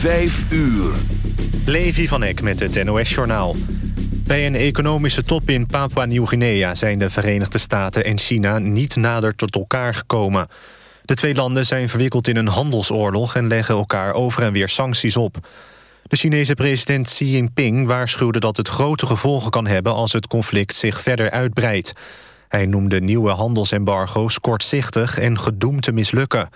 Vijf uur. Levi van Eck met het NOS-journaal. Bij een economische top in Papua-Nieuw-Guinea... zijn de Verenigde Staten en China niet nader tot elkaar gekomen. De twee landen zijn verwikkeld in een handelsoorlog... en leggen elkaar over en weer sancties op. De Chinese president Xi Jinping waarschuwde dat het grote gevolgen kan hebben... als het conflict zich verder uitbreidt. Hij noemde nieuwe handelsembargo's kortzichtig en gedoemd te mislukken...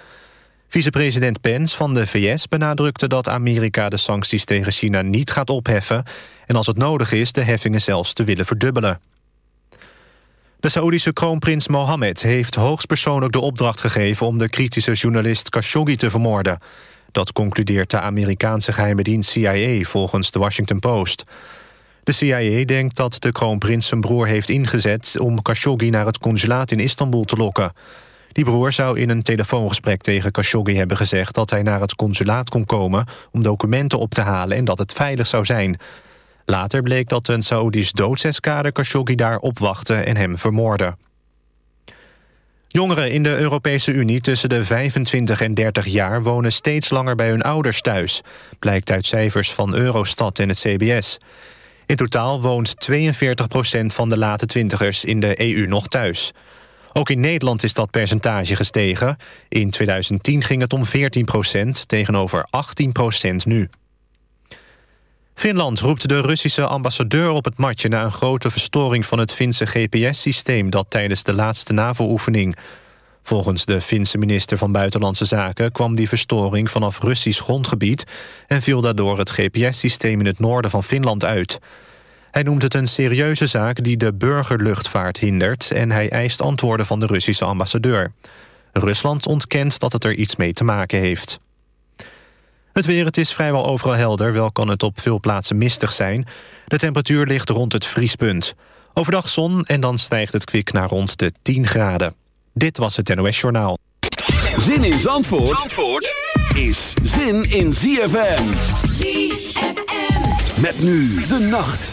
Vicepresident Pence van de VS benadrukte dat Amerika de sancties tegen China niet gaat opheffen... en als het nodig is de heffingen zelfs te willen verdubbelen. De Saoedische kroonprins Mohammed heeft hoogstpersoonlijk de opdracht gegeven... om de kritische journalist Khashoggi te vermoorden. Dat concludeert de Amerikaanse geheime dienst CIA volgens de Washington Post. De CIA denkt dat de kroonprins zijn broer heeft ingezet... om Khashoggi naar het consulaat in Istanbul te lokken... Die broer zou in een telefoongesprek tegen Khashoggi hebben gezegd... dat hij naar het consulaat kon komen om documenten op te halen... en dat het veilig zou zijn. Later bleek dat een Saoedisch doodseskader Khashoggi daar opwachtte en hem vermoordde. Jongeren in de Europese Unie tussen de 25 en 30 jaar... wonen steeds langer bij hun ouders thuis. Blijkt uit cijfers van Eurostat en het CBS. In totaal woont 42% van de late twintigers in de EU nog thuis. Ook in Nederland is dat percentage gestegen. In 2010 ging het om 14 procent, tegenover 18 procent nu. Finland roept de Russische ambassadeur op het matje... na een grote verstoring van het Finse GPS-systeem... dat tijdens de laatste NAVO-oefening. Volgens de Finse minister van Buitenlandse Zaken... kwam die verstoring vanaf Russisch grondgebied... en viel daardoor het GPS-systeem in het noorden van Finland uit... Hij noemt het een serieuze zaak die de burgerluchtvaart hindert... en hij eist antwoorden van de Russische ambassadeur. Rusland ontkent dat het er iets mee te maken heeft. Het weer, het is vrijwel overal helder, wel kan het op veel plaatsen mistig zijn. De temperatuur ligt rond het vriespunt. Overdag zon en dan stijgt het kwik naar rond de 10 graden. Dit was het NOS Journaal. Zin in Zandvoort, Zandvoort is zin in ZFM. ZFM. Met nu de nacht.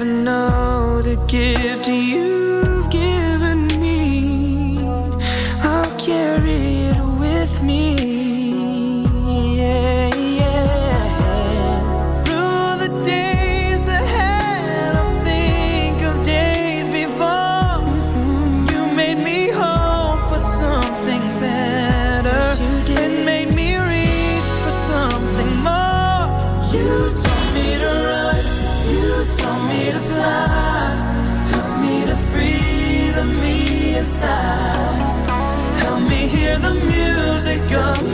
never know music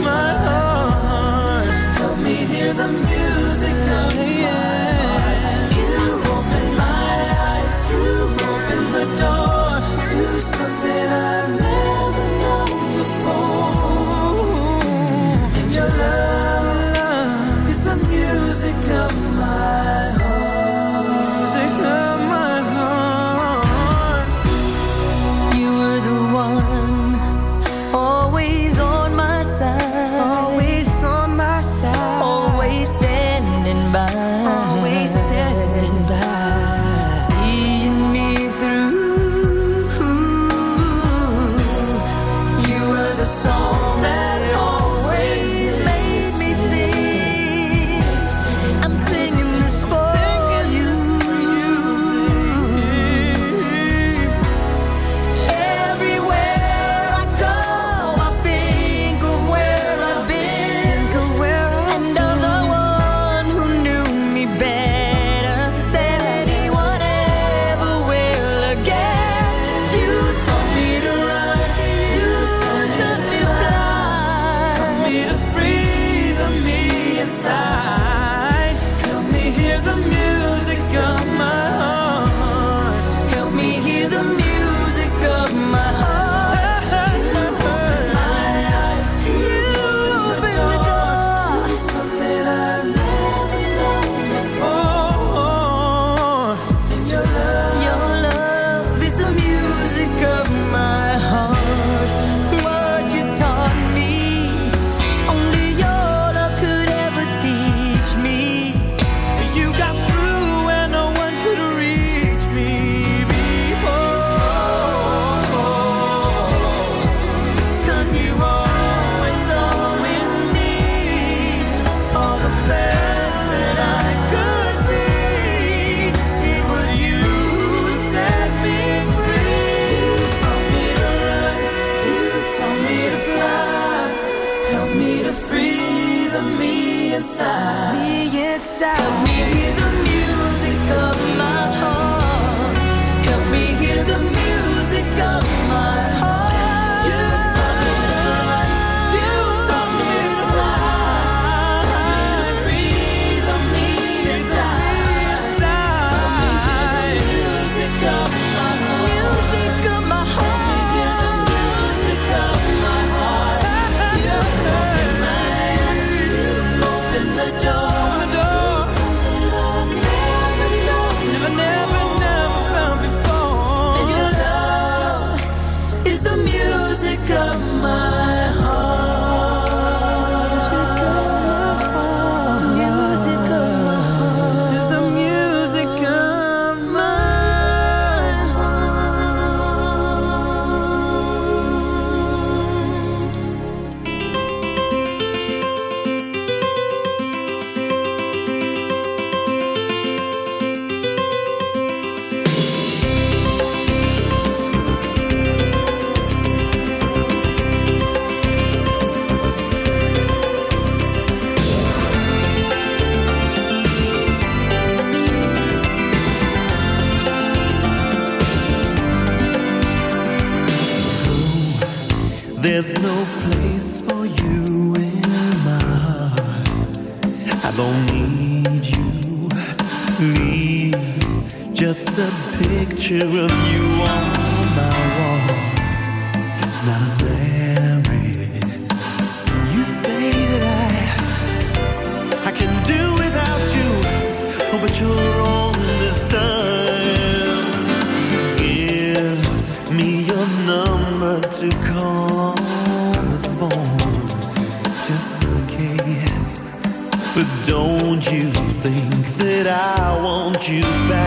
you back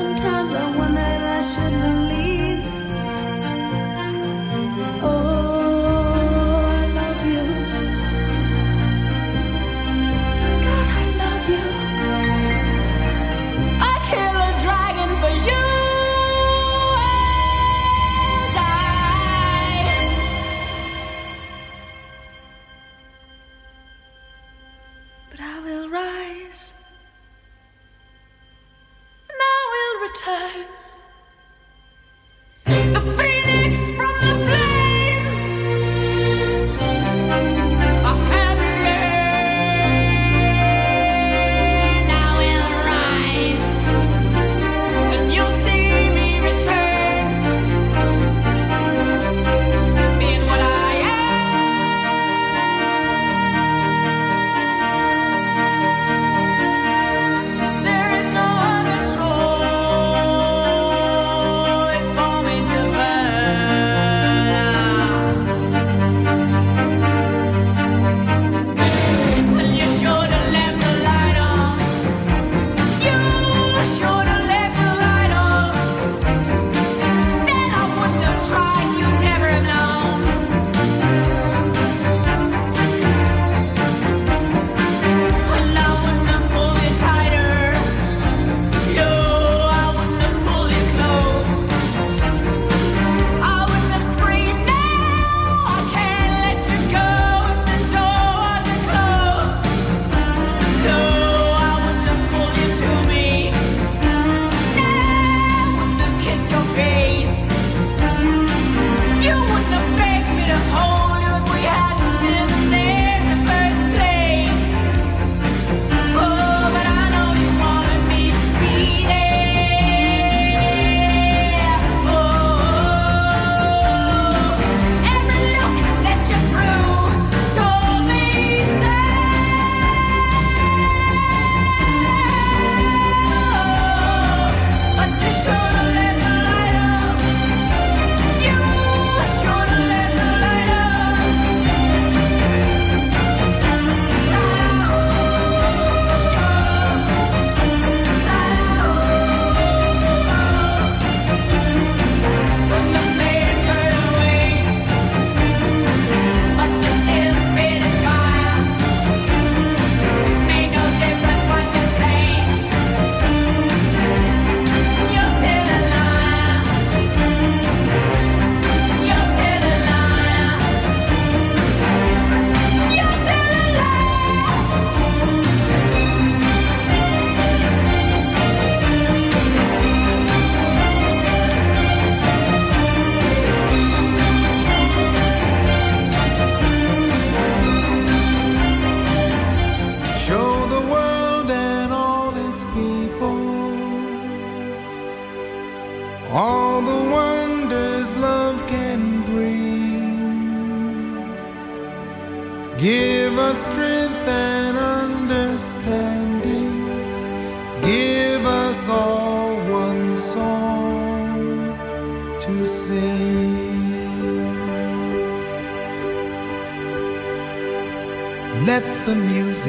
Sometimes I wonder.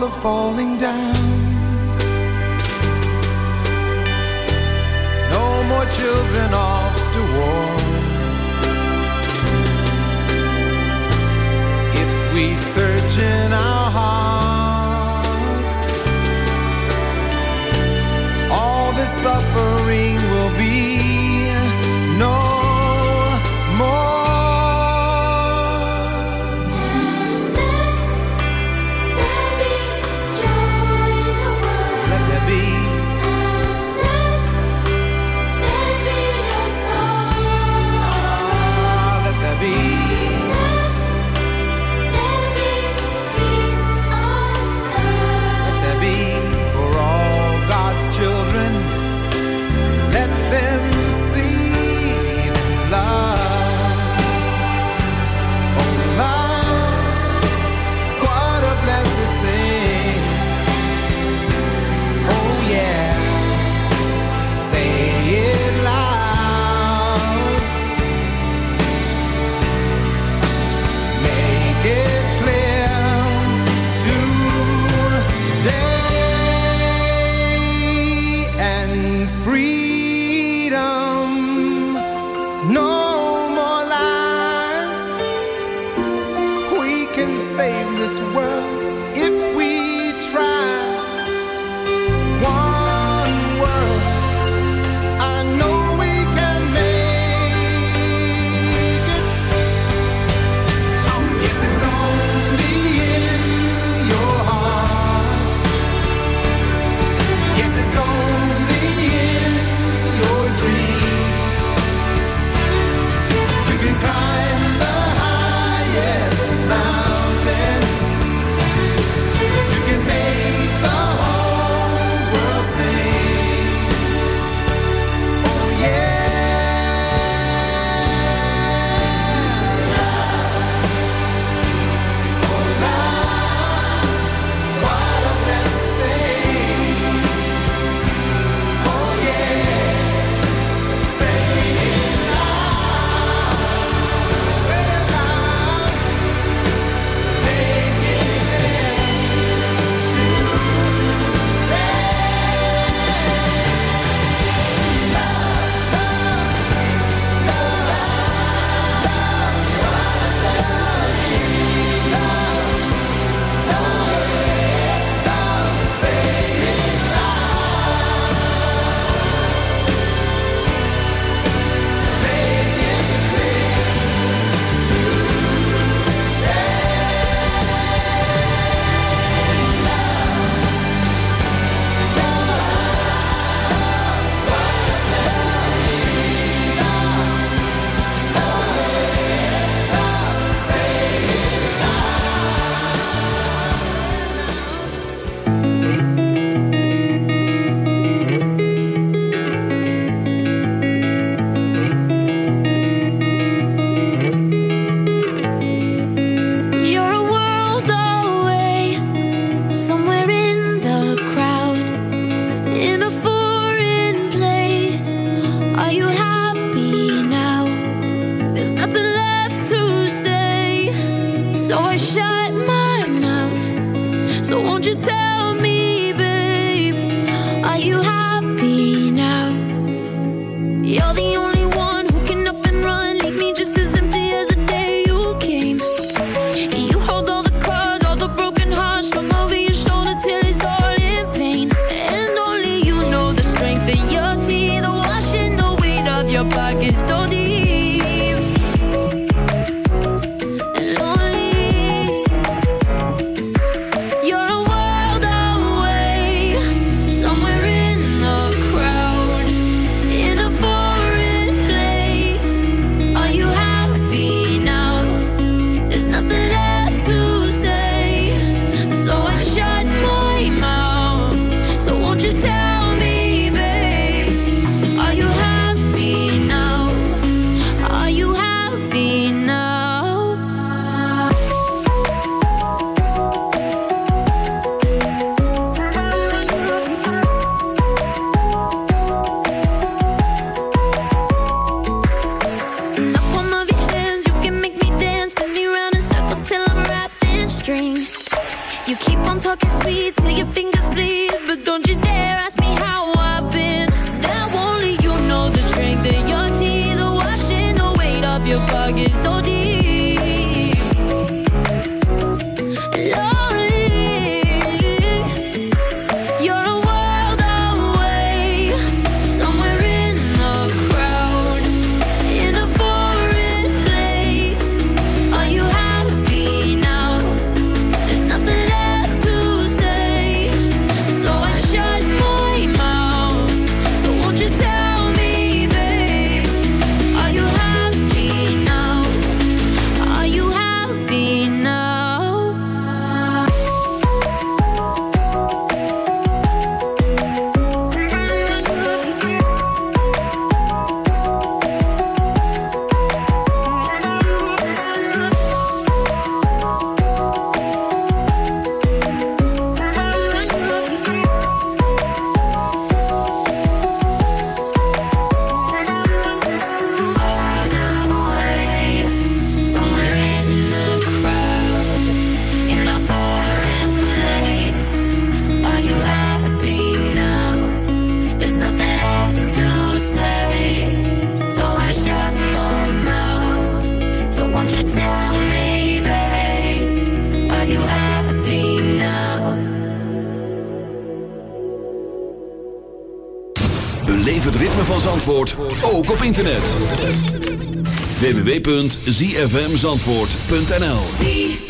walls are falling down. No more children off to war. If we search in our hearts www.zfmzandvoort.nl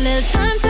Little time,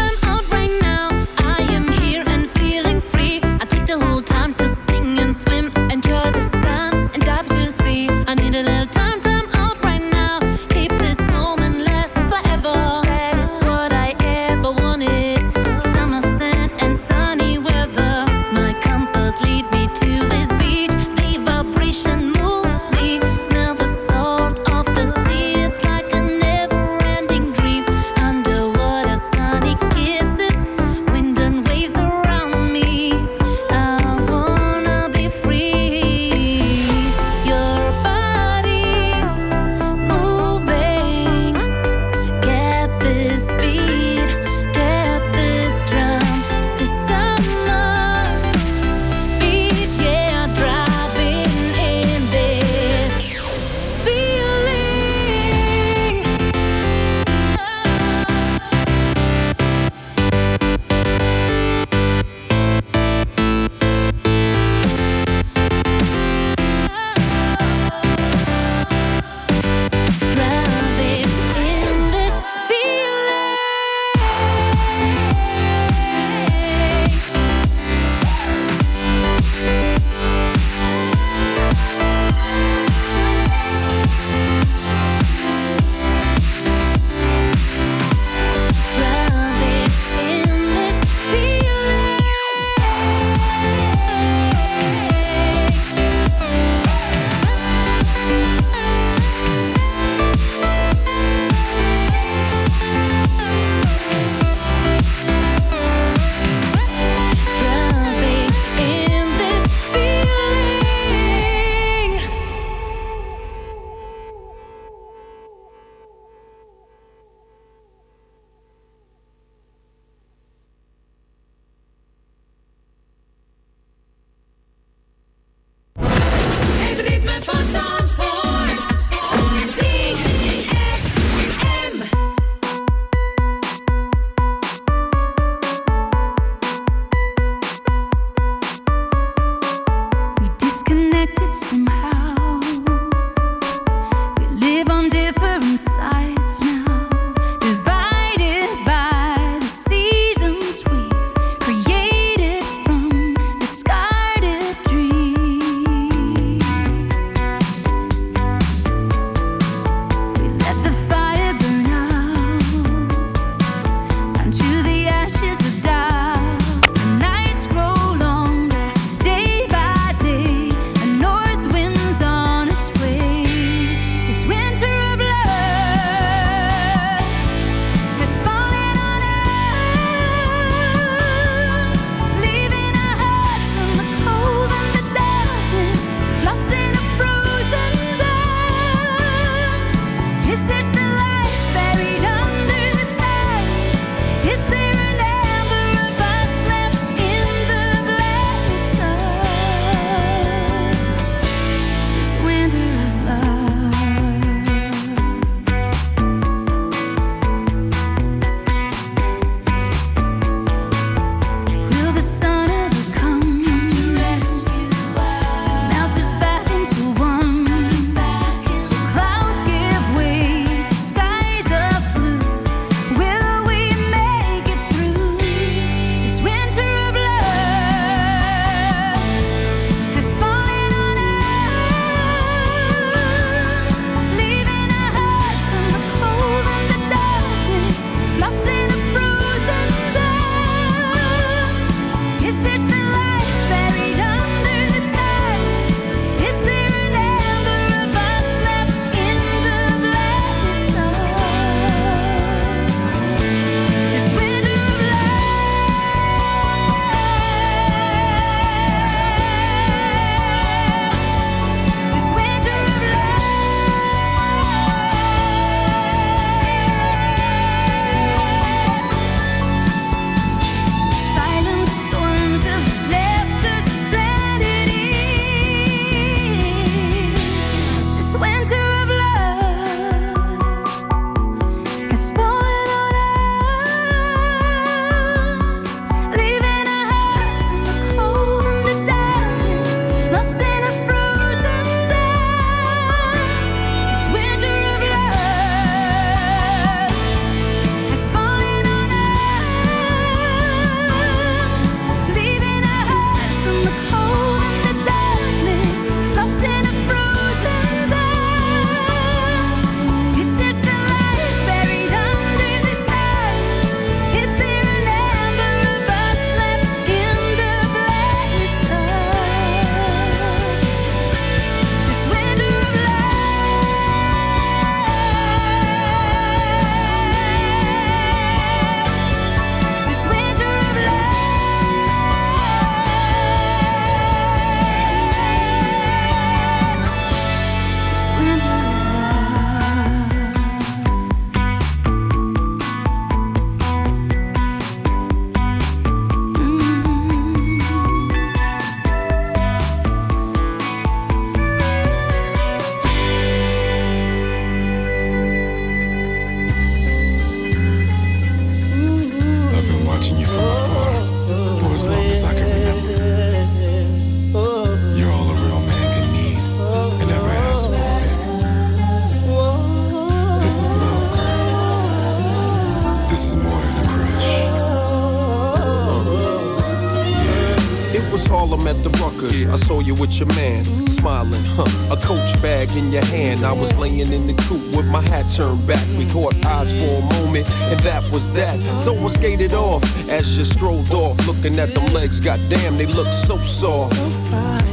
turned back. We caught eyes for a moment, and that was that. So I skated off as you strolled off, looking at them legs. Goddamn, they look so soft.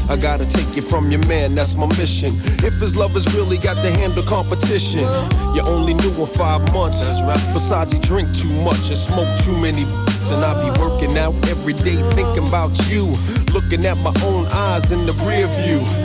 I gotta take you from your man, that's my mission. If his love has really got to handle competition, you only knew him five months. Besides, he drink too much and smoke too many. And I be working out every day thinking about you. Looking at my own eyes in the rear view.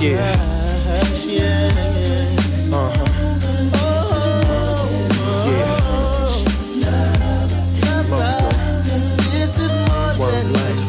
Yeah. crush. Yeah. yes. Uh-huh. This is more than a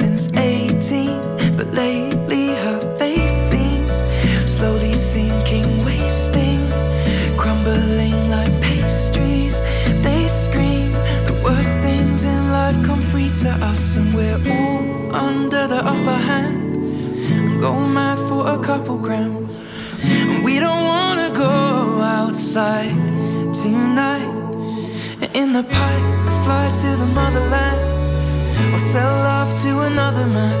hemen.